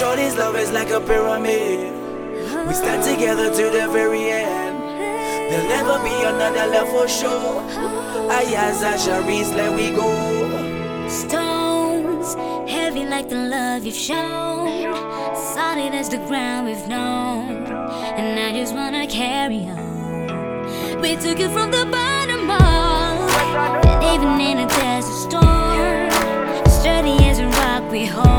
is like a pyramid. We stand together to the very end. There'll never be another love for sure. Iyaz Charice, let we go. Stones, heavy like the love you've shown. Solid as the ground we've known. And I just wanna carry on. We took it from the bottom up. Even in a desert storm, sturdy as a rock we hold.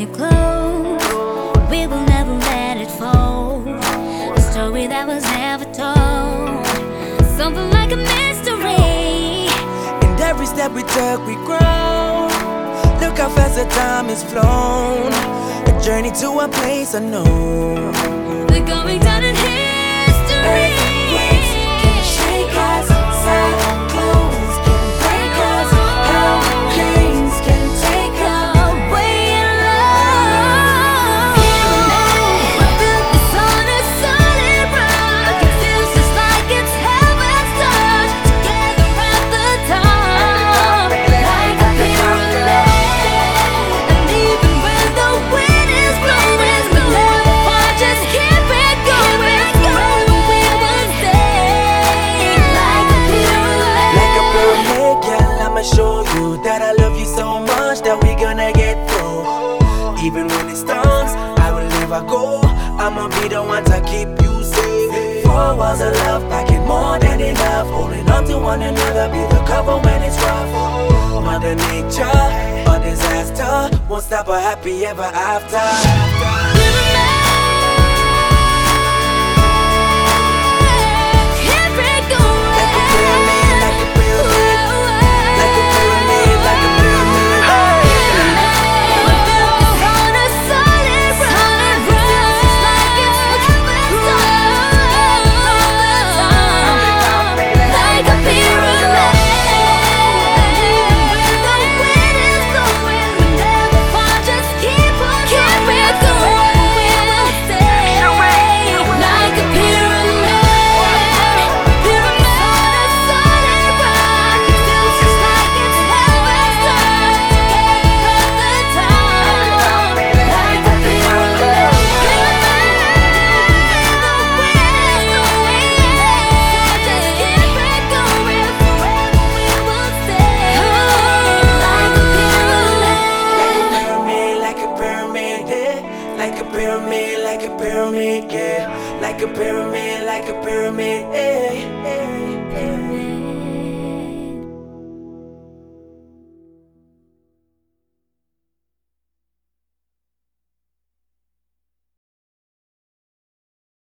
You're close. We will never let it fold. A story that was never told. Something like a mystery. And every step we took, we grow. Look how fast the time has flown. A journey to a place unknown. We're going down in history. I'ma show you that I love you so much that we gonna get through. Even when it storms, I will never go. I'ma be the one to keep you safe. Four walls of love, packing more than enough. Holding on to one another, be the cover when it's rough. Mother Nature, a disaster, won't stop a happy ever after. a pyramid, like a pyramid, eh. ayy.